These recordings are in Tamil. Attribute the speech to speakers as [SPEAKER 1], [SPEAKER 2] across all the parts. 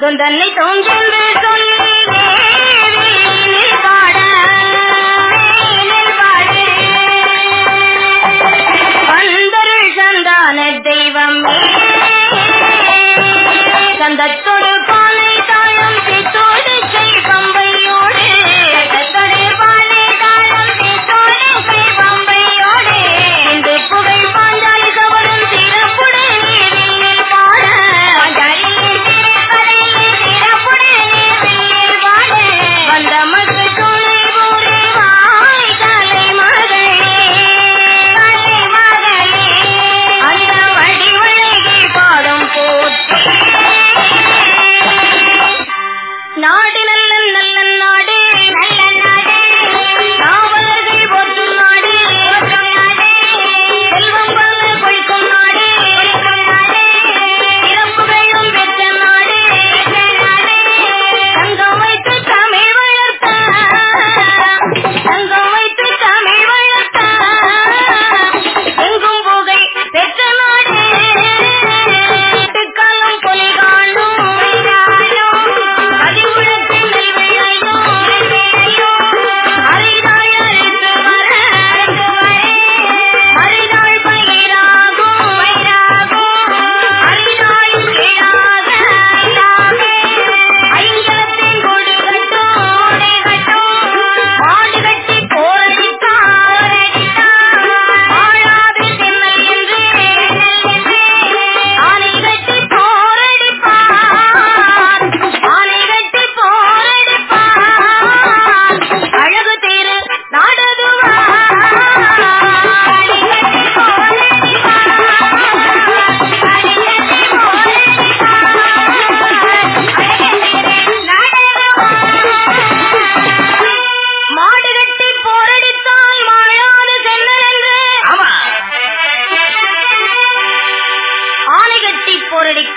[SPEAKER 1] தன்னை தோன்றென்று சொல்லி பாட வந்தருள் சந்தான தெய்வம் சந்தத்தோடு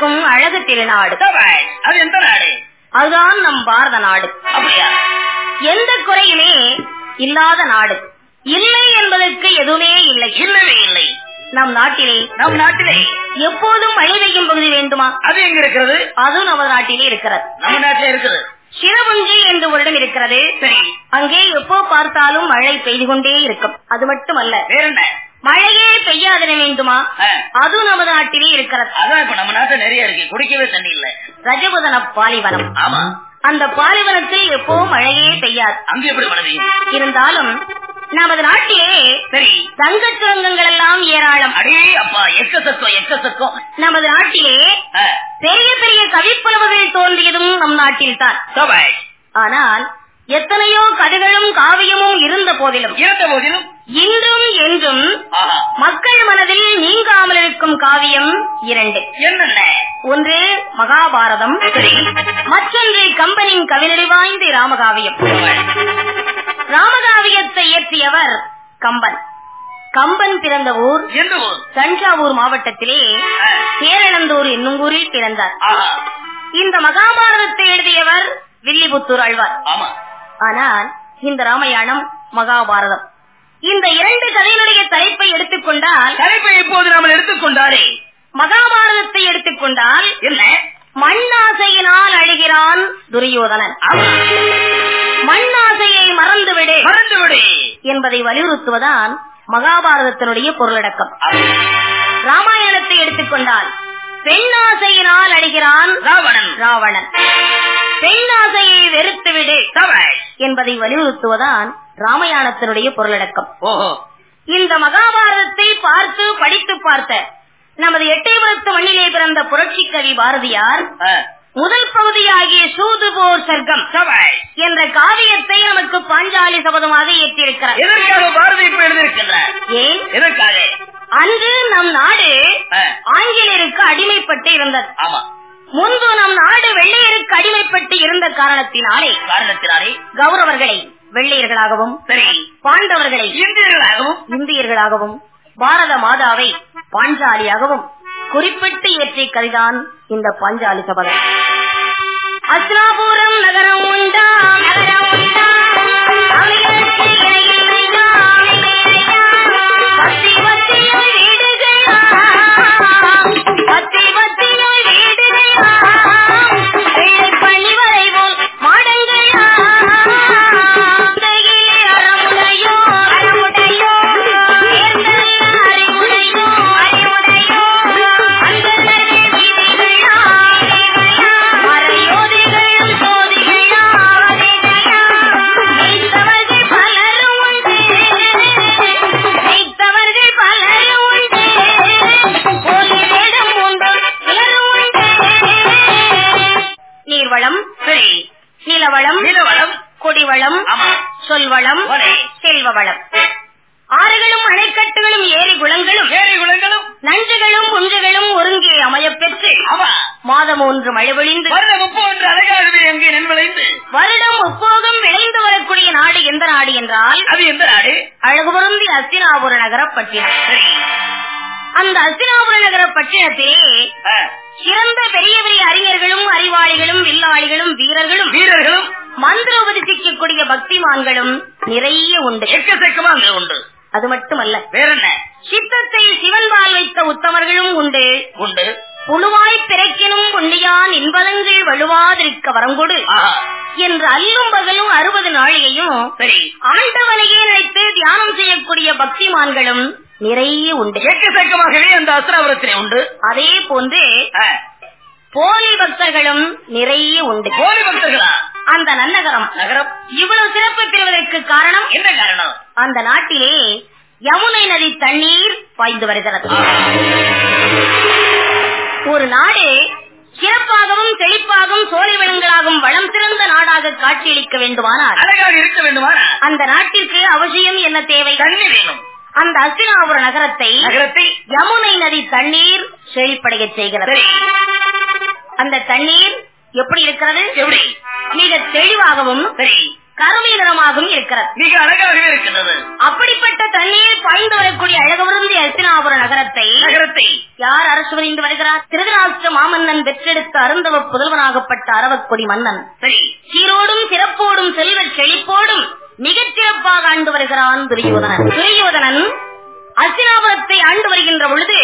[SPEAKER 1] போரடிக்கும் அழகு திருநாடு.
[SPEAKER 2] அது எந்த நாடு?
[SPEAKER 1] அதுதான் நம் பாரத நாடு.
[SPEAKER 2] அப்படியா?
[SPEAKER 1] எந்த குறையுமே இல்லாத நாடு. இல்லை என்பதற்கு எதுவுமே இல்லை.
[SPEAKER 2] இல்லவே இல்லை.
[SPEAKER 1] நம் நாட்டிலே
[SPEAKER 2] நம் நாட்டிலே.
[SPEAKER 1] எப்போதும் மழை பெய்யும் பகுதி வேண்டுமா?
[SPEAKER 2] அது எங்க இருக்கிறது?
[SPEAKER 1] அதுவும் நமது நாட்டிலே இருக்கிறது.
[SPEAKER 2] நம்ம நாட்டிலே இருக்குது.
[SPEAKER 1] சிறபுஞ்சி என்று ஒரு இடம் இருக்கிறது.
[SPEAKER 2] சரி.
[SPEAKER 1] அங்கே எப்போ பார்த்தாலும் மழை பெய்து கொண்டே இருக்கும். அது மட்டுமல்ல.
[SPEAKER 2] வேற என்ன
[SPEAKER 1] மழையே பெய்யாதிட வேண்டுமா? அதுவும் நமது நாட்டிலே இருக்கிறது.
[SPEAKER 2] அதான் இப்ப நம்ம நாட்டுல நிறைய இருக்கு. குடிக்கவே தண்ணி இல்ல.
[SPEAKER 1] ரஜபுதன பாலிவனம்.
[SPEAKER 2] ஆமா.
[SPEAKER 1] அந்த பாலைவனத்தில் எப்போ மழையே பெய்யாது?
[SPEAKER 2] அங்க எப்படி மழை
[SPEAKER 1] இருந்தாலும் நமது நாட்டிலே
[SPEAKER 2] சரி.
[SPEAKER 1] தங்கச் சுரங்கங்கள் எல்லாம் ஏராளம்.
[SPEAKER 2] அடே அப்பா எக்கசக்கம் எக்கசக்கம்
[SPEAKER 1] நமது நாட்டிலே பெரிய பெரிய கவிப்புலவர்கள் தோன்றியதும் நம் நாட்டில்தான்.
[SPEAKER 2] சபாஷ்.
[SPEAKER 1] ஆனால் எத்தனையோ கதைகளும் காவியமும் இருந்த போதிலும்
[SPEAKER 2] இருந்த போதிலும்
[SPEAKER 1] இன்றும் என்றும் மக்கள் மனதில் நீங்காமல் இருக்கும் காவியம் இரண்டு.
[SPEAKER 2] என்னென்ன?
[SPEAKER 1] ஒன்று மகாபாரதம். மற்றொன்று கம்பனின் கவினடி வாய்ந்த ராமகாவியம். ராமகாவியத்தை இயற்றியவர் கம்பன். கம்பன் பிறந்த ஊர் தஞ்சாவூர் மாவட்டத்திலே
[SPEAKER 2] ஆ,
[SPEAKER 1] பேரளந்தூர் என்னும் ஊரில் பிறந்தார். இந்த மகாபாரதத்தை எழுதியவர் வில்லிபுத்தூர் ஆழ்வார். ஆனால் இந்த ராமாயணம் மகாபாரதம். இந்த இரண்டு கதையினுடைய தலைப்பை எடுத்துக்கொண்டால்
[SPEAKER 2] தலைப்பை இப்போது நாம் எடுத்துக்கொண்டாரே
[SPEAKER 1] மகாபாரதத்தை எடுத்துக்கொண்டால்
[SPEAKER 2] என்ன?
[SPEAKER 1] மண்ணாசையினால் அழுகிறான் துரியோதனன். மண்ணாசையை மறந்துவிடு
[SPEAKER 2] மறந்து விடு
[SPEAKER 1] என்பதை வலியுறுத்துவதான் மகாபாரதத்தினுடைய பொருளடக்கம். ராமாயணத்தை எடுத்துக்கொண்டால் பெண்ணாசையினால் அழுகிறான்
[SPEAKER 2] ராவணன்.
[SPEAKER 1] ராவணன். பெண்ணாசையை வெறுத்துவிடு. என்பதை வலியுறுத்துவதான் ராமாயணத்தினுடைய பொருளடக்கம். இந்த மகாபாரதத்தை பார்த்து படித்து பார்த்த நமது எட்டயபுரத்து மண்ணிலே பிறந்த புரட்சி கவி பாரதியார் முதல் பகுதியாகிய சூது போர் சர்க்கம். என்ற காவியத்தை நமக்கு பாஞ்சாலி சபதமாக ஏற்றிருக்கிறார்
[SPEAKER 2] எதற்காக பாரதி இப்ப எழுதியிருக்கின்றார்?
[SPEAKER 1] ஏன்?
[SPEAKER 2] எதற்காக?
[SPEAKER 1] அன்று நம் நாடு ஆங்கிலேயருக்கு அடிமைப்பட்டு இருந்தது.
[SPEAKER 2] ஆமா.
[SPEAKER 1] முன்பு நம் நாடு வெள்ளையருக்கு அடிமைப்பட்டு இருந்த காரணத்தினாலே
[SPEAKER 2] காரணத்தினாலே?
[SPEAKER 1] கௌரவர்களை வெள்ளையர்களாகவும்
[SPEAKER 2] சரி.
[SPEAKER 1] பாண்டவர்களை
[SPEAKER 2] இந்தியர்களாகவும்?
[SPEAKER 1] இந்தியர்களாகவும் பாரத மாதாவை பாஞ்சாலியாகவும் குறிப்பிட்டு இயற்றிய கதைதான் இந்த பஞ்சாலி சபதம். அஸ்னாபுரம் நகரம் உண்டா? நகரம் உண்டா பத்தி மந்திர உபதேசிக்கக்கூடிய பக்திமான்களும் நிறைய உண்டு.
[SPEAKER 2] எக்கச்சக்கமா உண்டு.
[SPEAKER 1] அது மட்டுமல்ல
[SPEAKER 2] வேற என்ன
[SPEAKER 1] சித்தத்தை சிவன்பால் வைத்த உத்தமர்களும் உண்டு.
[SPEAKER 2] உண்டு.
[SPEAKER 1] புழுவாய் பிறக்கினும் புண்ணியான் இன்பதங்கள் வலுவாதிருக்க வரங்கொடு என்று அல்லும் பகலும் அறுபது நாழிகையும்
[SPEAKER 2] சரி.
[SPEAKER 1] ஆண்டவனையே நினைத்து தியானம் செய்யக்கூடிய பக்திமான்களும் நிறைய உண்டு.
[SPEAKER 2] எக்கச்சக்கமாகவே அந்த அஸ்திராபுரத்திலே உண்டு.
[SPEAKER 1] அதே போன்று போலி பக்தர்களும் நிறைய உண்டு.
[SPEAKER 2] போலி பக்தர்களா?
[SPEAKER 1] அந்த நன்னகரம்.
[SPEAKER 2] நகரம்?
[SPEAKER 1] இவ்வளவு சிறப்பு பெறுவதற்கு காரணம்?
[SPEAKER 2] என்ன காரணம்?
[SPEAKER 1] அந்த நாட்டிலே யமுனை நதி தண்ணீர் பாய்ந்து வருகிறது. ஒரு நாடு சிறப்பாகவும் செழிப்பாகவும் சோலை விலங்குகளாகவும் வளம் சிறந்த நாடாக காட்சியளிக்க வேண்டுமானால்
[SPEAKER 2] அழகாக இருக்க வேண்டுமானா
[SPEAKER 1] அந்த நாட்டிற்கு அவசியம் என்ன தேவை?
[SPEAKER 2] தண்ணி வேணும்.
[SPEAKER 1] அந்த அஸ்தினாபுர நகரத்தை
[SPEAKER 2] நகரத்தை
[SPEAKER 1] யமுனை நதி தண்ணீர் செழிப்படைய செய்கிறது. அந்த தண்ணீர் எப்படி இருக்கிறது?
[SPEAKER 2] எப்படி?
[SPEAKER 1] மிக தெளிவாகவும்
[SPEAKER 2] சரி.
[SPEAKER 1] கருமை நிறமாகவும் இருக்கிறது.
[SPEAKER 2] மிக அழகாகவே இருக்கின்றது.
[SPEAKER 1] அப்படிப்பட்ட தண்ணீர் பாய்ந்து வரக்கூடிய அழகவிருந்தி அஸ்தினாபுர நகரத்தை
[SPEAKER 2] நகரத்தை.
[SPEAKER 1] யார் அரசு புரிந்து வருகிறார்? திருதராஷ்டிர மாமன்னன் பெற்றெடுத்த அருந்தவ புதல்வனாகப்பட்ட அரவக்கொடி மன்னன்.
[SPEAKER 2] சரி.
[SPEAKER 1] சீரோடும் சிறப்போடும் செல்வச் செழிப்போடும் மிகச் சிறப்பாக ஆண்டு வருகிறான் துரியோதனன். துரியோதனன் அஸ்தினாபுரத்தை ஆண்டு வருகின்ற பொழுது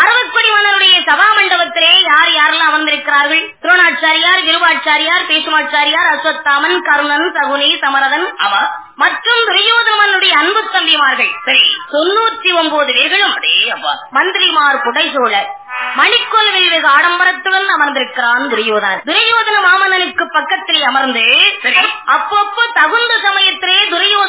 [SPEAKER 1] அறுபத்படி மன்னருடைய சபா மண்டபத்திலே யார் யாரெல்லாம் அமர்ந்திருக்கிறார்கள் திருநாச்சாரியார் விருவாச்சாரியார் பேசுமாச்சாரியார் அஸ்வத்தாமன் கருணன் சகுனி சமரதன்
[SPEAKER 2] அவ
[SPEAKER 1] மற்றும் துரியோதனனுடைய அன்பு தம்பிமார்கள்.
[SPEAKER 2] சரி
[SPEAKER 1] தொண்ணூற்றி ஒன்பது பேர்களும் மந்திரிமார் புடைசூழ மணிக்கோல் வெகு ஆடம்பரத்துடன் அமர்ந்திருக்கிறான் துரியோதனன். துரியோதன மாமன்னனுக்கு பக்கத்திலே அமர்ந்து
[SPEAKER 2] சரி
[SPEAKER 1] அப்பப்போ தகுந்த சமயத்திலே துரியோதன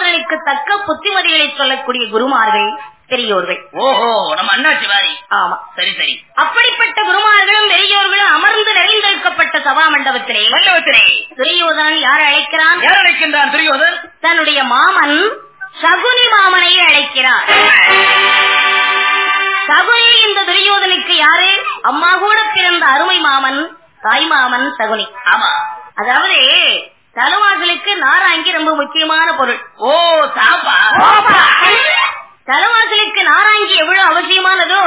[SPEAKER 1] தக்க புத்திமதிகளை சொல்லக்கூடிய குருமார்கள் பெரியோர்கள்.
[SPEAKER 2] ஓஹோ நம்ம வாரி
[SPEAKER 1] ஆமா.
[SPEAKER 2] சரி சரி.
[SPEAKER 1] அப்படிப்பட்ட குருமார்களும் பெரியோர்களும் அமர்ந்து நிறைந்தெடுக்கப்பட்ட சபா மண்டபத்திலே
[SPEAKER 2] மண்டபத்திலே.
[SPEAKER 1] துரியோதனன் யார் அழைக்கிறான்?
[SPEAKER 2] யார் அழைக்கின்றான் துரியோதன்?
[SPEAKER 1] தன்னுடைய மாமன் சகுனி மாமனை அழைக்கிறார். சகுனி இந்த துரியோதனுக்கு யாரு? அம்மா கூட பிறந்த அருமை மாமன் தாய் மாமன் சகுனி.
[SPEAKER 2] ஆமா.
[SPEAKER 1] அதாவது தலைவாசலுக்கு நாராங்கி ரொம்ப முக்கியமான பொருள்.
[SPEAKER 2] ஓ சாப்பா
[SPEAKER 1] தலைவாசலுக்கு நாராங்கி எவ்வளவு அவசியமானதோ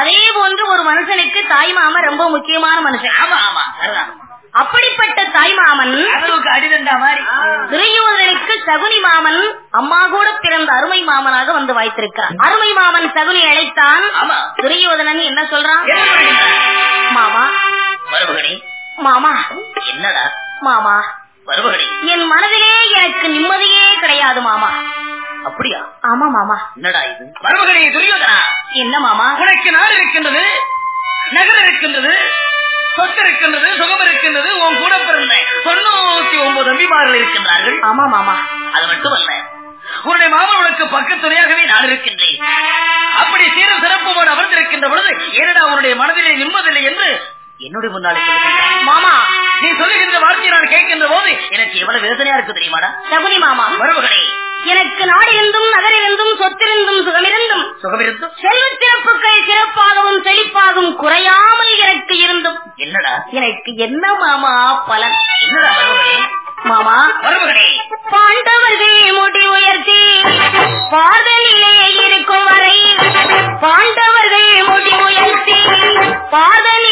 [SPEAKER 1] அதே போன்று ஒரு மனுஷனுக்கு தாய் மாமன் ரொம்ப முக்கியமான மனுஷன்.
[SPEAKER 2] ஆமா ஆமா. சரிதான்.
[SPEAKER 1] அப்படிப்பட்ட தாய் மாமன்
[SPEAKER 2] அளவுக்கு அடிதண்டா மாதிரி.
[SPEAKER 1] துரியோதனுக்கு சகுனி மாமன் அம்மா கூட பிறந்த அருமை மாமனாக வந்து வாய்த்திருக்கிறான் அருமை மாமன் சகுனி அழைத்தான் துரியோதனன் என்ன சொல்றான்? மாமா. மாமா.
[SPEAKER 2] என்னடா?
[SPEAKER 1] மாமா. என் மனதிலே எனக்கு நிம்மதியே கிடையாது மாமா.
[SPEAKER 2] அப்படியா?
[SPEAKER 1] ஆமா மாமா.
[SPEAKER 2] என்னடா இது? மருமகனே துரியோதனா?
[SPEAKER 1] என்ன மாமா?
[SPEAKER 2] உனக்கு நாடு இருக்கின்றது நகரம் இருக்கின்றது சொத்து இருக்கின்றது சுகம் இருக்கின்றது உன் கூட பிறந்த தொண்ணூத்தி ஒன்பது அம்பிமார்கள் இருக்கின்றார்கள்.
[SPEAKER 1] ஆமா மாமா.
[SPEAKER 2] அது மட்டுமல்ல உன்னுடைய மாமன் உனக்கு பக்கத்துணையாகவே நான் இருக்கின்றேன். அப்படி சீரும் சிறப்போடு அமர்ந்திருக்கின்ற பொழுது ஏனடா உன்னுடைய மனதிலே நிம்மதில்லை என்று என்னுடைய முன்னாலே.
[SPEAKER 1] மாமா
[SPEAKER 2] நீ சொல்லுகின்ற வார்த்தையை நான் கேட்கின்ற போது எனக்கு எவ்வளவு வேதனையா இருக்கு தெரியுமாடா?
[SPEAKER 1] சகுனி மாமா
[SPEAKER 2] மருமகனே
[SPEAKER 1] எனக்கு நாடிருந்தும் நகரிருந்தும் சொத்திருந்தும் சுகமிருந்தும்
[SPEAKER 2] சுகமிருந்தும்?
[SPEAKER 1] செல்வச் சிறப்புகள் சிறப்பாகவும் செழிப்பாகவும் குறையாமல் எனக்கு இருந்தும்.
[SPEAKER 2] என்னடா?
[SPEAKER 1] எனக்கு என்ன மாமா பலன்?
[SPEAKER 2] என்னடா
[SPEAKER 1] மாமா
[SPEAKER 2] மருமகனே
[SPEAKER 1] பாண்டவர்கள் முடி உயர்த்தி பாதலிலே இருக்கும் வரை பாண்டவர்கள் முடி உயர்த்தி பாதலிலே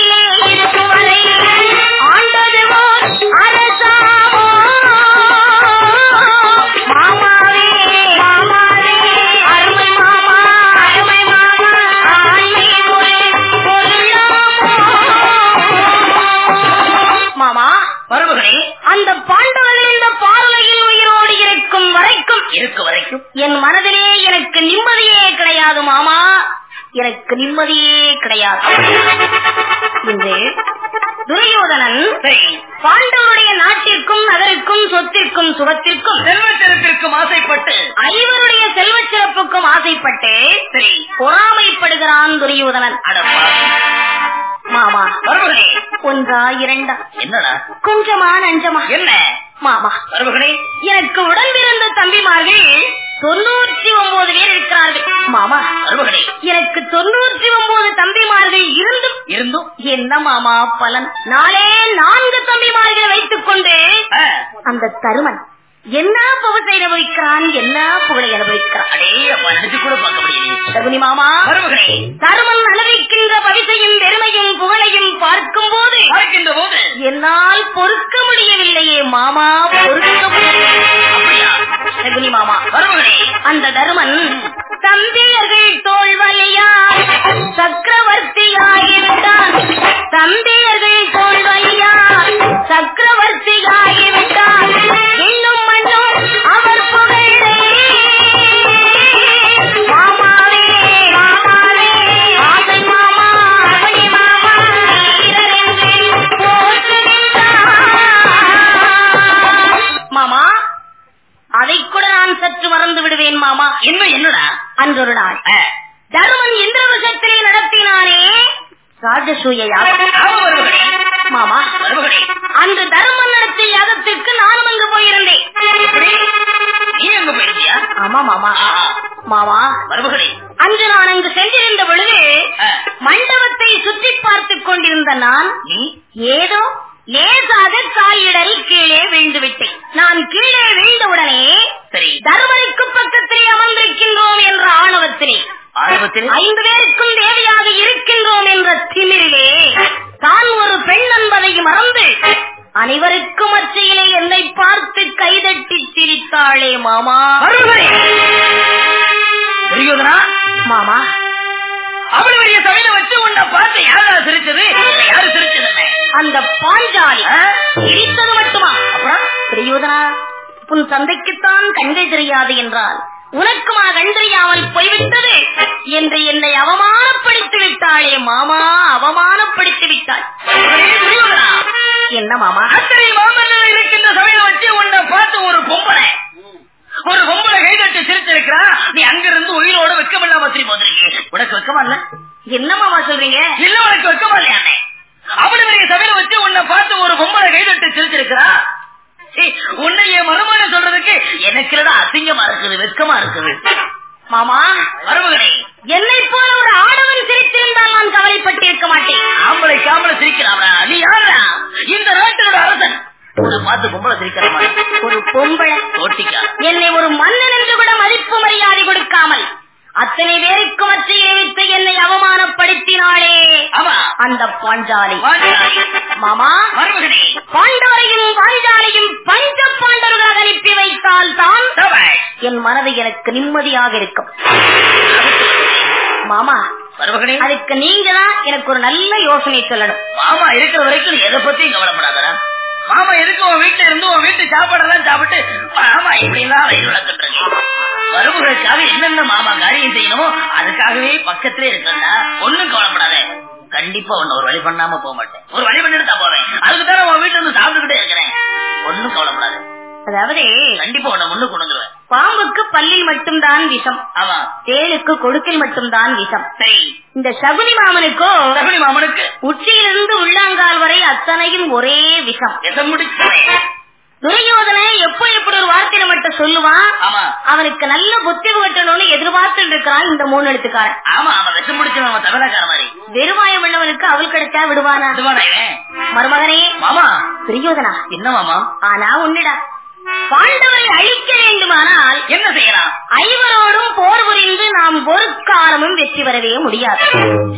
[SPEAKER 1] எனக்கு தொண்ணூற்றி ஒன்பது தம்பிமார்கள் இருந்தும்
[SPEAKER 2] இருந்தும்?
[SPEAKER 1] என்ன மாமா பலன்? நாளே நான்கு தம்பிமார்களை வைத்துக் கொண்டு அந்த தருமன் என்ன புகழை அனுபவிக்கிறான்? என்ன புகழை அனுபவிக்கிறான்? மாமா தருமன் அனுபவிக்கின்ற பவிசையும் பெருமையும் புகழையும் பார்க்கும் போது என்னால் பொறுக்க முடியவில்லையே மாமா பொறுக்க முடியவில்லை சகுனி மாமா
[SPEAKER 2] மருமகனே
[SPEAKER 1] அந்த தருமன் தம்பியர்கள் தோல்வழியால் சக்கரவர்த்தியாகிவிட்டான் தம்பியர்கள் தோல்வழியால் சக்கரவர்த்தியாகிவிட்டான் இன்னும் மண்ணும் அவர் புகழை. நான் சற்று மறந்து விடுவேன் மாமா.
[SPEAKER 2] இன்னும் என்னடா?
[SPEAKER 1] அன்றொரு நாள் தருமன் இந்திரவசத்திலே நடத்தினானே. ராஜசூய மாமா. அந்த தருமன் நடத்திய யாகத்திற்கு நானும் அங்கு போயிருந்தேன். ஆமா மாமா. மாமா. அன்று நான் அங்கு சென்றிருந்த பொழுது மண்டபத்தை சுற்றி பார்த்துக் கொண்டிருந்த நான் ஏதோ லேசாக காலிடறி கீழே விழுந்து விட்டேன் நான் கீழே விழுந்தவுடனே
[SPEAKER 2] சரி.
[SPEAKER 1] தருமனுக்கு பக்கத்திலே அமர்ந்திருக்கின்றோம் என்ற ஆணவத்திலே. ஐந்து பேருக்கும் தேவையாக இருக்கின்றோம் என்ற திமிரிலே தான் ஒரு பெண் என்பதை மறந்து அனைவருக்கும் மத்தியிலே என்னை பார்த்து கைதட்டி சிரித்தாளே மாமா. மாமா.
[SPEAKER 2] அவள் பெரிய சமையல வச்சு உன்னை பார்த்து யாரா சிரிச்சது? யாரு சிரிச்சது?
[SPEAKER 1] அந்த பாஞ்சாலி? சிரித்தது மட்டுமா?
[SPEAKER 2] அப்புறம்
[SPEAKER 1] தெரியுதனா உன் தந்தைக்குத்தான் கண்கள் தெரியாது என்றால் உனக்குமா கண் தெரியாமல் போய்விட்டது? என்று என்னை அவமானப்படுத்தி விட்டாளே மாமா அவமானப்படுத்தி விட்டாள் என்ன மாமா
[SPEAKER 2] அத்தனை மாமன்னர் இருக்கின்ற சமையல வச்சு உன்னை பார்த்து ஒரு பொம்பளை. ஒரு பொம்பளை கைதட்டி சிரிச்சிருக்கிறா? நீ அங்கிருந்து உயிரோட வெக்கமில்லாம திரும்பி வந்திருக்கீங்க உனக்கு வெக்கமா இல்ல?
[SPEAKER 1] என்ன மாமா சொல்றீங்க?
[SPEAKER 2] இல்ல உனக்கு வெக்கமா இல்லையா அண்ணே? அவ்வளவு பெரிய சபையில வச்சு உன்னை பார்த்து ஒரு பொம்பளை கைதட்டி சிரிச்சிருக்கிறா? உன்னை என் மருமகன் சொல்றதுக்கு எனக்கு அசிங்கமா இருக்குது வெக்கமா இருக்குது?
[SPEAKER 1] மாமா
[SPEAKER 2] மருமகனே.
[SPEAKER 1] என்னை போல ஒரு ஆடவன் சிரித்திருந்தால் நான் கவலைப்பட்டிருக்க மாட்டேன்.
[SPEAKER 2] ஆம்பளை காம்பளை சிரிக்கிறாரா நீ யாரா? இந்த நாட்டோட அரசன். உன்னை பார்த்து பொம்பளை சிரிக்கிற மாதிரி.
[SPEAKER 1] ஒரு பொம்பளை. என்னை ஒரு மன்னன் என்று கூட மதிப்பு மரியாதை கொடுக்காமல் அத்தனை பேருக்கு மத்தியிலே வைத்து என்னை அவமானப்படுத்தினாளே. அந்த பாஞ்சாலி. மாமா. பாண்டவரையும் பாஞ்சாலையும் பஞ்ச பாண்டவர்களாக அனுப்பி வைத்தால் தான். என் மனது எனக்கு நிம்மதியாக இருக்கும். மாமா. அதுக்கு நீங்க தான் எனக்கு ஒரு நல்ல யோசனை சொல்லணும்.
[SPEAKER 2] மாமா இருக்கிற வரைக்கும் எதை பத்தியும் கவலைப்படாதடா. மாமா எதுக்கு உன் வீட்டுல இருந்து உன் வீட்டு சாப்பாடெல்லாம் சாப்பிட்டு மாமா இப்படி எல்லாம் வயிறு வளர்த்துட்டு என்னென்ன மாமா காரியம் செய்யணுமோ அதுக்காகவே பக்கத்திலே இருக்கா ஒண்ணும் கவலைப்படாத. கண்டிப்பா உன்னை ஒரு வழி பண்ணாம போக மாட்டேன். ஒரு வழி பண்ணிட்டு தான் போவேன். அதுக்கு தானே உன் வீட்டுல இருந்து சாப்பிட்டுக்கிட்டே இருக்கிறேன். ஒண்ணும் கவலைப்படாது.
[SPEAKER 1] அதாவது
[SPEAKER 2] கண்டிப்பா உன்னை முன்னு கொண்டு
[SPEAKER 1] பாம்புக்கு பல்லில் மட்டும்தான் விஷம்.
[SPEAKER 2] ஆமா.
[SPEAKER 1] தேளுக்கு கொடுக்கில் மட்டும்தான் விஷம்.
[SPEAKER 2] சரி.
[SPEAKER 1] இந்த சகுனி மாமனுக்கோ
[SPEAKER 2] சகுனி மாமனுக்கு?
[SPEAKER 1] உச்சியிலிருந்து உள்ளாங்கால் வரை அத்தனையும் ஒரே விஷம். துரியோதன எப்போ எப்படி ஒரு வார்த்தையில மட்டும் சொல்லுவான்? அவனுக்கு நல்ல புத்தி புகட்டணும்னு எதிர்பார்த்துட்டு இருக்கிறான் இந்த மூணு எழுத்துக்காரன்.
[SPEAKER 2] ஆமா ஆமா விஷம் தமிழக்கார மாதிரி.
[SPEAKER 1] வெறுவாயம் உள்ளவனுக்கு அவள் கிடைச்சா விடுவானா? மருமகனே.
[SPEAKER 2] மாமா.
[SPEAKER 1] துரியோதனா?
[SPEAKER 2] என்ன மாமா?
[SPEAKER 1] ஆனா உன்னிடா. பாண்டவரை அழிக்க வேண்டுமானால்
[SPEAKER 2] என்ன செய்யலாம்?
[SPEAKER 1] ஐவரோடும் போர் புரிந்து நாம் ஒரு காலமும் வெற்றி பெறவே முடியாது.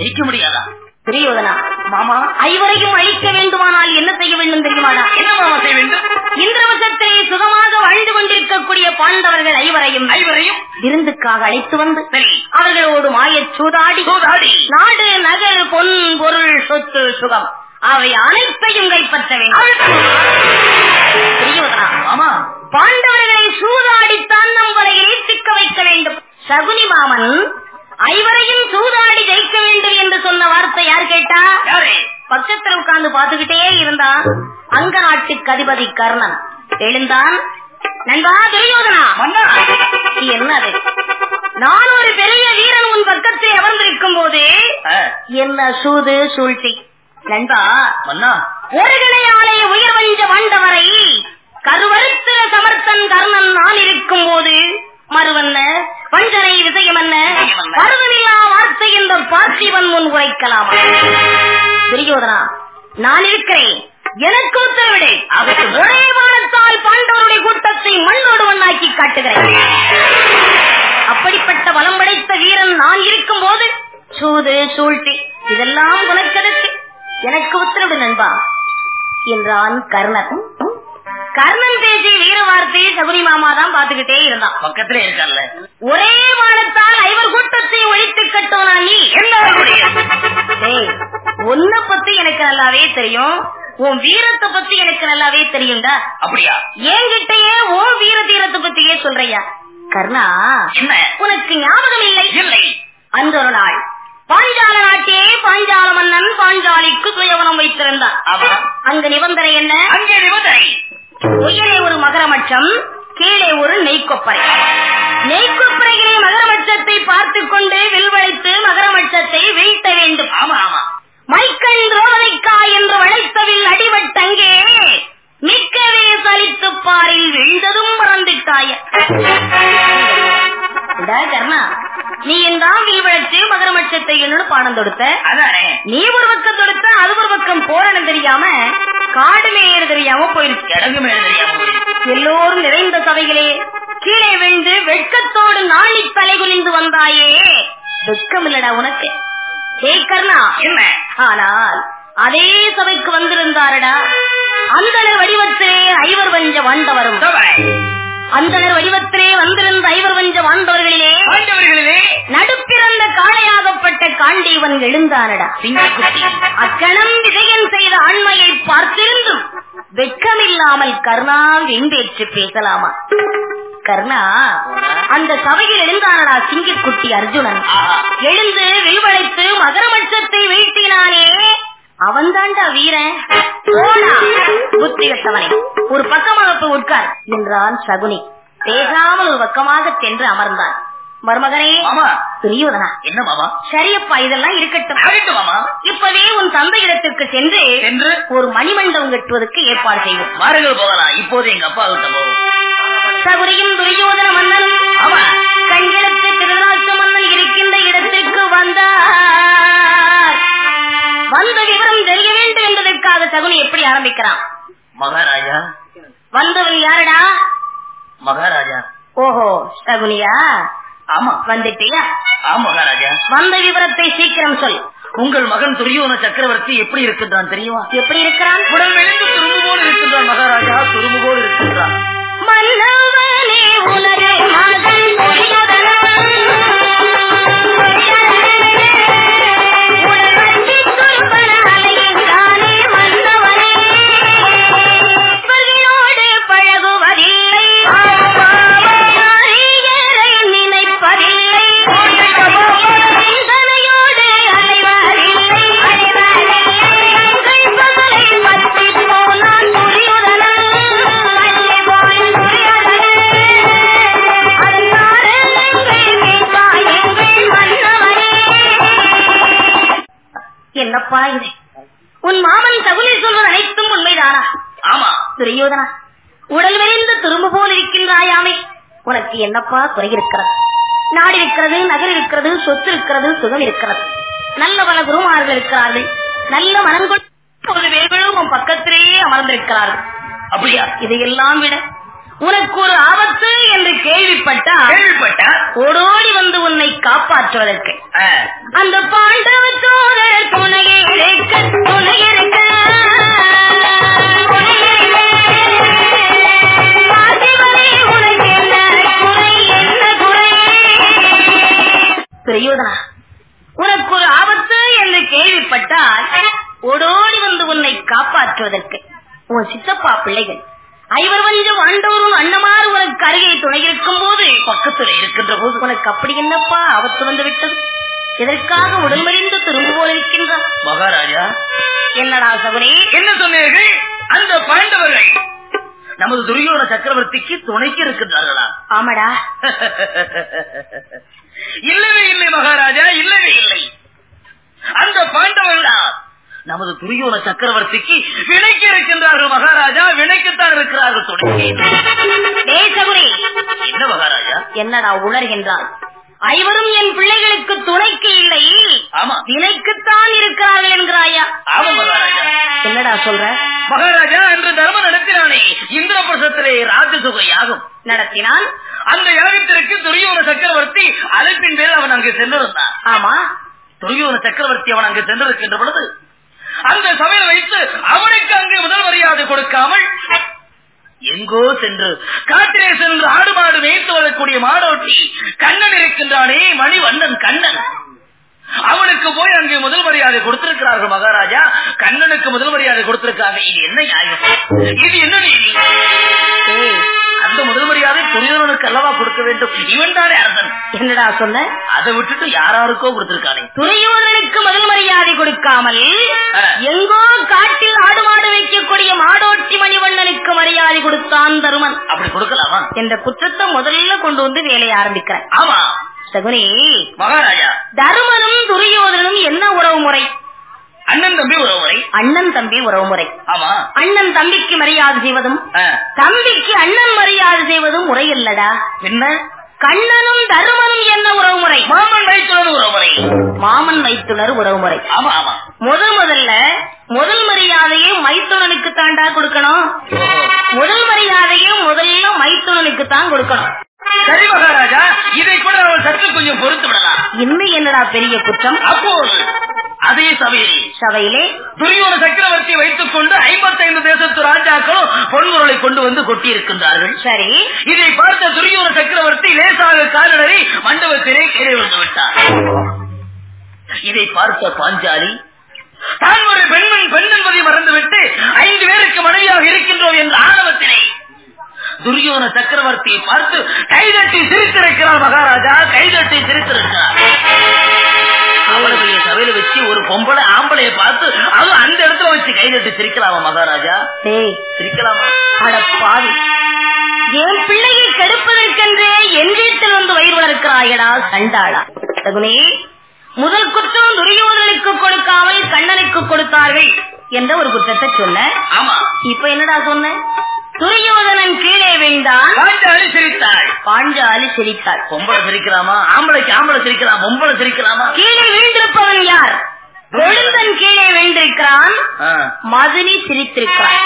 [SPEAKER 2] ஜெயிக்க முடியாதா?
[SPEAKER 1] துரியோதனா
[SPEAKER 2] மாமா
[SPEAKER 1] ஐவரையும் அழிக்க வேண்டுமானால் என்ன செய்ய வேண்டும் தெரியுமாடா
[SPEAKER 2] என்ன மாமா செய்ய வேண்டும்?
[SPEAKER 1] இந்திரவசத்திலே சுகமாக வாழ்ந்து கொண்டிருக்கக்கூடிய பாண்டவர்கள் ஐவரையும்
[SPEAKER 2] ஐவரையும்
[SPEAKER 1] விருந்துக்காக அழைத்து வந்து அவர்களோடு மாயச் சூதாடி. நாடு நகர் பொன் பொருள் சொத்து சுகம். அவை அனைத்தையும் கைப்பற்ற வேண்டும். துரியோதனா
[SPEAKER 2] மாமா
[SPEAKER 1] பாண்டவர்களை சூதாடித்தான் நம் வரையிலே சிக்க வைக்க வேண்டும். சகுனி மாமன் ஐவரையும் சூதாடி ஜெயிக்க வேண்டும் என்று சொன்ன வார்த்தை யார் கேட்டா? பக்கத்துல உட்கார்ந்து பாத்துக்கிட்டே இருந்தான் அங்க நாட்டுக்கு அதிபதி கர்ணன். எழுந்தான் நண்பா துரியோதனா என்னது? நான் ஒரு பெரிய வீரன் உன் பக்கத்தில் அமர்ந்திருக்கும் போது என்ன சூது சூழ்ச்சி? நண்பா.
[SPEAKER 2] மன்னா.
[SPEAKER 1] ஒரு கிளையாலே உயர் வஞ்ச வந்தவரை என்றான் கர்ணன். கர்ணன் பேசிய வீர வார்த்தையை சகுனி மாமா தான் பாத்துக்கிட்டே இருந்தான்.
[SPEAKER 2] பக்கத்துல இருக்கான்ல.
[SPEAKER 1] ஒரே வானத்தால் ஐவர் கூட்டத்தை ஒழித்து கட்டோனா நீ?
[SPEAKER 2] என்ன
[SPEAKER 1] பத்தி எனக்கு நல்லாவே தெரியும். உன் வீரத்தை பத்தி எனக்கு நல்லாவே தெரியும்டா.
[SPEAKER 2] அப்படியா?
[SPEAKER 1] என்கிட்டயே உன் வீர தீரத்தை பத்தியே சொல்றியா? கர்ணா உனக்கு ஞாபகம் இல்லை?
[SPEAKER 2] இல்லை.
[SPEAKER 1] அந்த ஒரு நாள் பாஞ்சால நாட்டே பாஞ்சால மன்னன் பாஞ்சாலிக்கு சுயவனம் வைத்திருந்தான்
[SPEAKER 2] ஆமா.
[SPEAKER 1] அங்க நிபந்தனை என்ன?
[SPEAKER 2] அங்கே நிபந்தனை.
[SPEAKER 1] உயரே ஒரு மகரமச்சம் கீழே ஒரு நெய்க்கொப்பரை. நெய்க்கொப்பரையிலே மகரமச்சத்தை பார்த்துக் கொண்டு வில்வளைத்து மகரமச்சத்தை வீழ்த்த வேண்டும்.
[SPEAKER 2] ஆமா ஆமா.
[SPEAKER 1] மைக்கன் திரௌபதிக்கா என்று வளைத்தவில் அடிபட்டங்கே மிக்கவே சலித்து பாரில் விழுந்ததும் மறந்துட்டாய. கர்ணா நீ தான் வில்வளைச்சு மகரமச்சத்தை என்னோட பாடம் தொடுத்த? நீ ஒரு பக்கம் தொடுத்த அது ஒரு பக்கம் போறணும் தெரியாம காடு மேயறு தெரியாம போயிருச்சு. எல்லோரும் நிறைந்த சபைகளே கீழே விழுந்து வெட்கத்தோடு நாளி தலைகுனிந்து வந்தாயே. வெட்கம் இல்லடா உனக்கு கர்ணா.
[SPEAKER 2] என்ன?
[SPEAKER 1] ஆனால் அதே சபைக்கு வந்திருந்தாரடா. அந்தனர் வடிவத்திலே ஐவர் வஞ்ச வாழ்ந்தவரும்
[SPEAKER 2] சபை.
[SPEAKER 1] அந்தனர் வடிவத்திலே வந்திருந்த ஐவர் வஞ்ச வாழ்ந்தவர்களிலே நடுப்பிறந்த காளையாகப்பட்ட காண்டீவன் எழுந்தானடா. அக்கணம் விஜயன் செய்த ஆண்மையை பார்த்திருந்தும் வெட்கமில்லாமல் கர்ணா வெண்பேற்று பேசலாமா? கர்ணா அந்த சபையில் எழுந்தானடா சிங்கக்குட்டி அர்ஜுனன். எழுந்து வில்வளைத்து மகரமச்சத்தை வீழ்த்தினானே. அவன்தான்டா வீரன். புத்தி கட்டவனே ஒரு பக்கமாக போய் உட்கார் என்றான் சகுனி. பேசாமல் ஒரு பக்கமாக சென்று அமர்ந்தான். மருமகனே துரியோதனா.
[SPEAKER 2] என்ன மாமா?
[SPEAKER 1] சரியப்பா இதெல்லாம் இருக்கட்டும்.
[SPEAKER 2] மாமா.
[SPEAKER 1] இப்பவே உன் தந்தை இடத்திற்கு சென்று
[SPEAKER 2] சென்று.
[SPEAKER 1] ஒரு மணிமண்டபம் கட்டுவதற்கு ஏற்பாடு செய்வோம்.
[SPEAKER 2] மாறுகள் போகலாம். இப்போது எங்க அப்பா கிட்ட போவோம்
[SPEAKER 1] சகுரியும் துரியோதன மன்னன். கண்களுக்கு திருநாட்டு மன்னன் இருக்கின்ற ஆரம்பிக்கிறான்.
[SPEAKER 2] மகாராஜா.
[SPEAKER 1] வந்தவன் யாரடா?
[SPEAKER 2] மகாராஜா.
[SPEAKER 1] ஓஹோ சகுனியா.
[SPEAKER 2] ஆமா.
[SPEAKER 1] வந்துட்டியா?
[SPEAKER 2] மகாராஜா.
[SPEAKER 1] வந்த விவரத்தை சீக்கிரம் சொல்.
[SPEAKER 2] உங்கள் மகன் துரியோன சக்கரவர்த்தி எப்படி இருக்கின்றான் தெரியுமா?
[SPEAKER 1] எப்படி இருக்கிறான்?
[SPEAKER 2] உடல் மெலிந்து துரும்பு போல் இருக்கின்றான் மகாராஜா. துரும்பு போல் இருக்கின்றான்.
[SPEAKER 1] மன்னவனே உனது மகன் துரியோதனா உடல் மெலிந்து திரும்ப போல் இருக்கின்றாயாமே உனக்கு என்னப்பா குறை இருக்கிறது? நாடு இருக்கிறது நகர் இருக்கிறது சொத்து இருக்கிறது சுகம் இருக்கிறது. நல்ல பல குருமார்கள் இருக்கிறார்கள். நல்ல மனங்கொண்டு வேர்களும் உன் பக்கத்திலேயே அமர்ந்திருக்கிறார்கள்.
[SPEAKER 2] அப்படியா?
[SPEAKER 1] இதையெல்லாம் விட உனக்கு ஒரு ஆபத்து என்று கேள்விப்பட்டா
[SPEAKER 2] கேள்விப்பட்டா?
[SPEAKER 1] ஓடோடி வந்து உன்னை காப்பாற்றுவதற்கு. அந்த பாண்டவ சோதரர் துணையே துணை இருக்க துரியோதனா உனக்கு ஒரு ஆபத்து என்று கேள்விப்பட்டால் ஓடோடி வந்து உன்னை காப்பாற்றுவதற்கு. உன் சித்தப்பா பிள்ளைகள் ஐவர் வஞ்சம் ஆண்டவரும் அண்ணமாறு உனக்கு அருகே துணை இருக்கும் போது
[SPEAKER 2] பக்கத்துல இருக்கின்ற போது
[SPEAKER 1] உனக்கு அப்படி என்னப்பா ஆபத்து வந்து விட்டது எதற்காக உடல் மறிந்து திரும்ப போல இருக்கின்றான்
[SPEAKER 2] மகாராஜா.
[SPEAKER 1] என்னடா சகுனே?
[SPEAKER 2] என்ன சொன்னீர்கள்? அந்த பாண்டவர்கள் நமது துரியோன சக்கரவர்த்திக்கு துணைக்கு இருக்கின்றார்களா?
[SPEAKER 1] ஆமாடா.
[SPEAKER 2] இல்லவே இல்லை மகாராஜா இல்லவே இல்லை. அந்த பாண்டவர்களா நமது துரியோன சக்கரவர்த்திக்கு வினைக்கு இருக்கின்றார்கள் மகாராஜா வினைக்குத்தான் இருக்கிறார்கள்
[SPEAKER 1] சகுனே
[SPEAKER 2] என்ன மகாராஜா?
[SPEAKER 1] என்னடா உணர்கின்றான்? ஐவரும் என் பிள்ளைகளுக்கு துணைக்கு இல்லை.
[SPEAKER 2] ஆமா.
[SPEAKER 1] வினைக்குத்தான் இருக்கிறார்கள் என்கிறாயா?
[SPEAKER 2] ஆமா மகாராஜா.
[SPEAKER 1] என்னடா சொல்ற?
[SPEAKER 2] மகாராஜா என்று தர்ம நடத்தினானே. இந்திரபிரசத்திலே ராஜசுக யாகம்
[SPEAKER 1] நடத்தினான்?
[SPEAKER 2] அந்த யாகத்திற்கு துரியோன சக்கரவர்த்தி அழைப்பின் பேர் அவன் அங்கு சென்றிருந்தான்.
[SPEAKER 1] ஆமா.
[SPEAKER 2] துரியோன சக்கரவர்த்தி அவன் அங்கு சென்றிருக்கின்ற பொழுது அந்த சபையில் வைத்து அவனுக்கு அங்கு முதல் மரியாதை கொடுக்காமல் எங்கோ சென்று காட்டிலே சென்று ஆடு மாடு மேய்த்து வரக்கூடிய மாடோட்டி கண்ணன் இருக்கின்றானே மணிவண்ணன் கண்ணன். அவனுக்கு போய் அங்கே முதல் மரியாதை கொடுத்திருக்கிறார்கள் மகாராஜா. கண்ணனுக்கு முதல் மரியாதை கொடுத்திருக்காங்க. இது என்ன நியாயம்? இது என்ன நீதி? முதல் மரியாதை துரியோதனுக்கு அல்லவா கொடுக்க வேண்டும்? இவன் தானே அரசன்.
[SPEAKER 1] என்னடா சொன்ன?
[SPEAKER 2] அதை விட்டுட்டு யாராருக்கோ கொடுத்திருக்கானே.
[SPEAKER 1] துரியோதனுக்கு முதல் மரியாதை கொடுக்காமல். எங்கோ காட்டில் ஆடு மாடு வைக்கக்கூடிய மாடோட்டி மணிவண்ணனுக்கு மரியாதை கொடுத்தான் தருமன்.
[SPEAKER 2] அப்படி கொடுக்கலாமா?
[SPEAKER 1] என்ற குற்றத்தை முதல்ல கொண்டு வந்து வேலையை ஆரம்பிக்கிறேன்.
[SPEAKER 2] ஆமா.
[SPEAKER 1] சகுனி
[SPEAKER 2] மகாராஜா.
[SPEAKER 1] தருமனும் துரியோதனும் என்ன உறவு முறை
[SPEAKER 2] அண்ணன் தம்பி உறவுமுறை
[SPEAKER 1] அண்ணன் தம்பி உறவு முறை.
[SPEAKER 2] ஆமா.
[SPEAKER 1] அண்ணன் தம்பிக்கு மரியாதை செய்வதும் தம்பிக்கு அண்ணன் மரியாதை செய்வதும் முறை இல்லடா.
[SPEAKER 2] பின்ன
[SPEAKER 1] கண்ணனும் தருமனும் என்ன உறவு முறை?
[SPEAKER 2] மாமன் வைத்துடன் உறவுமுறை
[SPEAKER 1] மாமன் மைத்துனர் உறவு முறை.
[SPEAKER 2] ஆமா ஆமா.
[SPEAKER 1] முதல் முதல்ல முதல் மரியாதையை மைத்துனனுக்கு தாண்டா கொடுக்கணும். முதல் மரியாதையை முதல்ல மைத்துனனுக்கு தான் கொடுக்கணும்.
[SPEAKER 2] சரி மகாராஜா இதை கூட சற்று கொஞ்சம் பொறுத்து விடலாம்.
[SPEAKER 1] இன்னும் என்னடா பெரிய குற்றம்?
[SPEAKER 2] அப்போது அதே சபையில்
[SPEAKER 1] சபையிலே
[SPEAKER 2] துரியோன சக்கரவர்த்தி வைத்துக் கொண்டு ஐம்பத்தைந்து தேசத்து ராஜாக்களும் பொன்முரலை கொண்டு வந்து கொட்டி இருக்கின்றார்கள்
[SPEAKER 1] சரி.
[SPEAKER 2] இதை பார்த்த துரியோன சக்கரவர்த்தி லேசாக கால்நடை மண்டபத்திலே கீழே விழுந்து விட்டார். இதை பார்த்த பாஞ்சாலி தான் ஒரு பெண்மண் பெண் என்பதை மறந்துவிட்டு ஐந்து பேருக்கு மனைவியாக இருக்கின்றோம் என்ற ஆணவத்தினை துரியோன சக்கரவர்த்தியை பார்த்து கைதட்டி சிரித்திருக்கிறார் மகாராஜா கைதட்டி சிரித்திருக்கிறார். பெரிய சபையில வச்சு ஒரு பொம்பளை ஆம்பளைய பார்த்து அது அந்த இடத்துல வச்சு கைதட்டி சிரிக்கலாமா மகாராஜா? சிரிக்கலாமா?
[SPEAKER 1] அட பாவி. என் பிள்ளையை கெடுப்பதற்கென்றே என் வீட்டில் வந்து வயிறு வளர்க்கிறாயடா சண்டாளா. முதல் குற்றம் துரியோதனுக்கு கொடுக்காமல் கண்ணனுக்கு கொடுத்தார்கள் என்ற ஒரு குற்றத்தை சொன்ன.
[SPEAKER 2] ஆமா.
[SPEAKER 1] இப்ப என்னடா சொன்ன? துரியோதனன் கீழே விழுந்தான்.
[SPEAKER 2] பாஞ்சாலி சிரித்தாள்
[SPEAKER 1] பாஞ்சாலி சிரித்தாள்.
[SPEAKER 2] பொம்பளை சிரிக்கலாமா? ஆம்பளைக்கு ஆம்பளை சிரிக்கலாம். பொம்பளை சிரிக்கலாமா?
[SPEAKER 1] கீழே விழுந்திருப்பவன் யார்? கொழுந்தன் கீழே விழுந்திருக்கிறான். மதுனி சிரித்திருக்கிறான்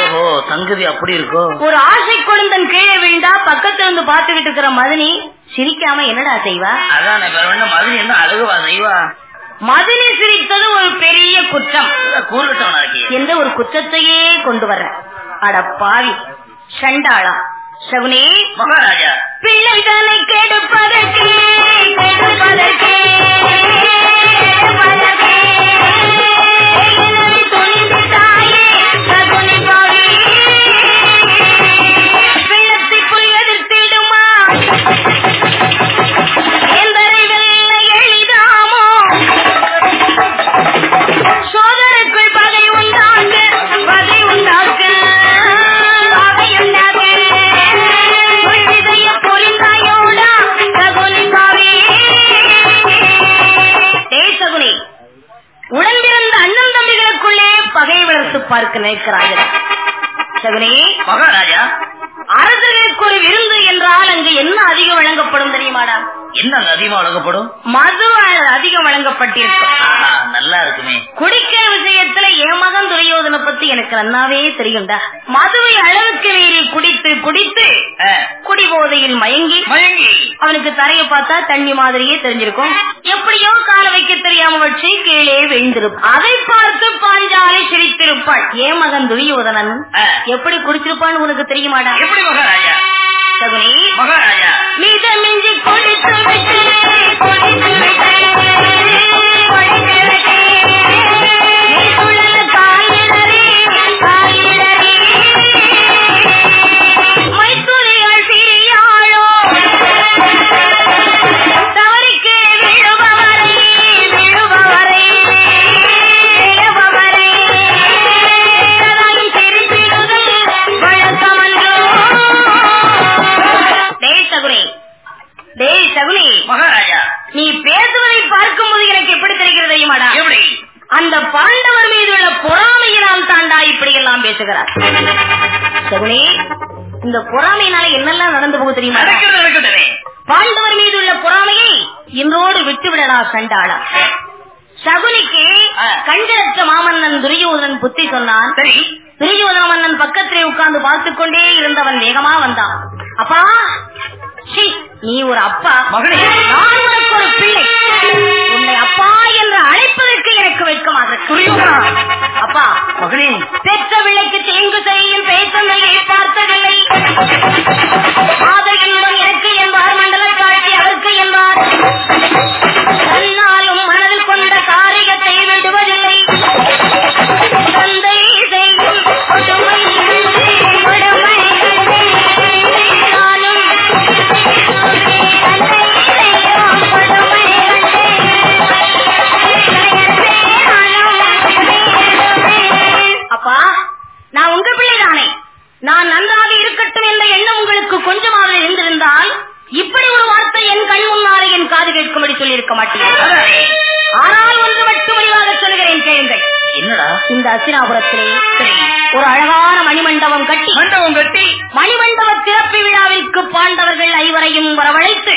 [SPEAKER 2] ஓஹோ சங்கதி அப்படி இருக்கோ?
[SPEAKER 1] ஒரு ஆசை கொழுந்தன் கீழே விழுந்தா பக்கத்துல இருந்து பாத்துக்கிட்டு இருக்கிற மதுனி சிரிக்காம என்னடா செய்வா?
[SPEAKER 2] அதான் மதுரை என்ன அழகுவா செய்வா?
[SPEAKER 1] மதுனி சிரித்தது ஒரு பெரிய குற்றம். என்ற ஒரு குற்றத்தையே கொண்டு வர்ற. அட பாவி. சண்டாளா சகுனே.
[SPEAKER 2] மகாராஜா.
[SPEAKER 1] கெடுப்பதற்கு கெடுப்பதற்கு கெடுப்பதற்கு. நன்னாவே தெரியும்டா. மதுவை அளவுக்கு மீறி குடித்து குடித்து குடிபோதையில் மயங்கி
[SPEAKER 2] மயங்கி.
[SPEAKER 1] அவனுக்கு தரைய பார்த்தா தண்ணி மாதிரியே தெரிஞ்சிருக்கும். எப்படியோ கால வைக்க தெரியாம வச்சு கீழே விழுந்திருப்பான் அதை பார்த்து பாஞ்சாலை சிரித்திருப்பாள். ஏன் மகன் துரியோதனன்? எப்படி குடிச்சிருப்பான்னு உனக்கு தெரியுமாடா?
[SPEAKER 2] எப்படி மகாராஜா?
[SPEAKER 1] சகுனி
[SPEAKER 2] மகாராஜா.
[SPEAKER 1] குடித்து விட்டு குடித்து விட்டு பாண்டவர் மீது உள்ள பொறாமையினால் தாண்டா இப்படி எல்லாம் பேசுகிறார். சகுனி இந்த பொறாமையினால என்னெல்லாம் நடந்து போக தெரியுமா? பாண்டவர் மீது உள்ள பொறாமையை இன்றோடு விட்டுவிடடா சண்டாளா? சகுனிக்கு. கண்களற்ற மாமன்னன் துரியோதனன் புத்தி சொன்னான். துரியோதன மன்னன் பக்கத்திலே உட்கார்ந்து பார்த்துக் கொண்டே இருந்தவன் வேகமா வந்தான். அப்பா நீ ஒரு அப்பா. நான் உனக்கு ஒரு பிள்ளை. அழைப்பதற்கு எனக்கு வெட்கமாக அப்பா
[SPEAKER 2] மகனே
[SPEAKER 1] பெற்ற விளக்கு தேங்கு செய்யும் பேச்சந்தையை பார்த்ததில்லை. ஆதர் என்பன் எனக்கு என்பார் மண்டல காட்சி அவருக்கு என்பார். நான் நன்றாக இருக்கட்டும் என்ற எண்ணம் உங்களுக்கு கொஞ்சமாவது இருந்திருந்தால் இப்படி ஒரு வார்த்தை என் கண் முன்னாலே என் காது கேட்கும்படி சொல்லியிருக்க மாட்டேன். ஆனால் ஒன்று மட்டும் வழிவாக சொல்கிறேன் கேளுங்கள்
[SPEAKER 2] என்னடா
[SPEAKER 1] இந்த அசினாபுரத்திலே ஒரு அழகான மணிமண்டபம் கட்டி
[SPEAKER 2] மண்டபம் கட்டி
[SPEAKER 1] மணிமண்டப திறப்பு விழாவிற்கு பாண்டவர்கள் ஐவரையும் வரவழைத்து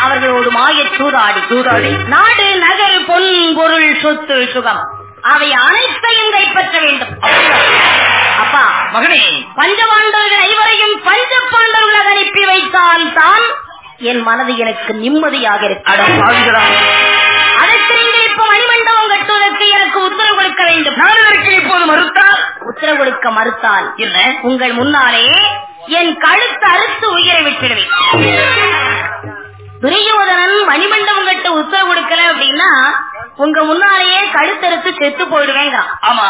[SPEAKER 1] அவர்களோடு மாயச் சூதாடி
[SPEAKER 2] சூதாடி.
[SPEAKER 1] நாடு நகர் பொன் பொருள் சொத்து சுகம் அவை அனைத்தையும் கைப்பற்ற வேண்டும் அப்பா
[SPEAKER 2] மகனே.
[SPEAKER 1] பஞ்சபாண்டவர்கள் ஐவரையும் பஞ்ச பாண்டவர்கள் அனுப்பி வைத்தால் தான் என் மனது எனக்கு நிம்மதியாக
[SPEAKER 2] பாவிகளா.
[SPEAKER 1] அதற்கு நீங்கள் இப்ப மணிமண்டபம் கட்டுவதற்கு எனக்கு உத்தரவு கொடுக்க வேண்டும்.
[SPEAKER 2] நான் இதற்கு இப்போது மறுத்தால்?
[SPEAKER 1] உத்தரவு கொடுக்க மறுத்தால்
[SPEAKER 2] என்ன?
[SPEAKER 1] உங்கள் முன்னாலே என் கழுத்து அறுத்து உயிரை விட்டுடுவேன். துரியோதனன் மணிமண்டபம் கட்ட உத்தரவு கொடுக்கல அப்படின்னா உங்க முன்னாலேயே கழுத்தறுத்து செத்து போயிடுவேங்கிறான்
[SPEAKER 2] ஆமா.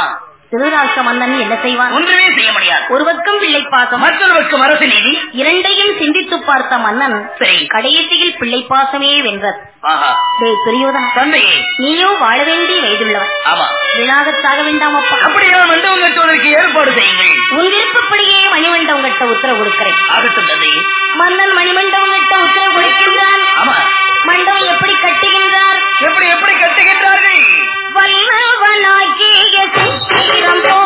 [SPEAKER 1] திருராஷ்டிர மன்னன் என்ன செய்வான்?
[SPEAKER 2] ஒன்றுமே செய்ய முடியாது.
[SPEAKER 1] ஒரு பக்கம் பிள்ளை பாசம்.
[SPEAKER 2] மற்றொருவருக்கு அரசு நீதி.
[SPEAKER 1] இரண்டையும் சிந்தித்து பார்த்த மன்னன்
[SPEAKER 2] சரி.
[SPEAKER 1] கடைசியில் பிள்ளை பாசமே வென்றது துரியோதனா.
[SPEAKER 2] தந்தையே.
[SPEAKER 1] நீயோ வாழ வேண்டிய வயதுள்ளவன்.
[SPEAKER 2] ஆமா.
[SPEAKER 1] வீணாகச் சாக வேண்டாம் அப்பா
[SPEAKER 2] அப்படியே? மண்டபம் கட்டுவதற்கு ஏற்பாடு செய்யுங்கள்.
[SPEAKER 1] உன் விருப்பப்படியே மணிமண்டபம் கட்ட உத்தரவு கொடுக்கிறேன். மன்னன் மணிமண்டபம் கட்ட உத்தரவு கொடுக்கின்றான். மண்டபம் எப்படி கட்டுகின்றார்?
[SPEAKER 2] எப்படி எப்படி கட்டுகின்றார்கள்?
[SPEAKER 1] சித்திரம் போலே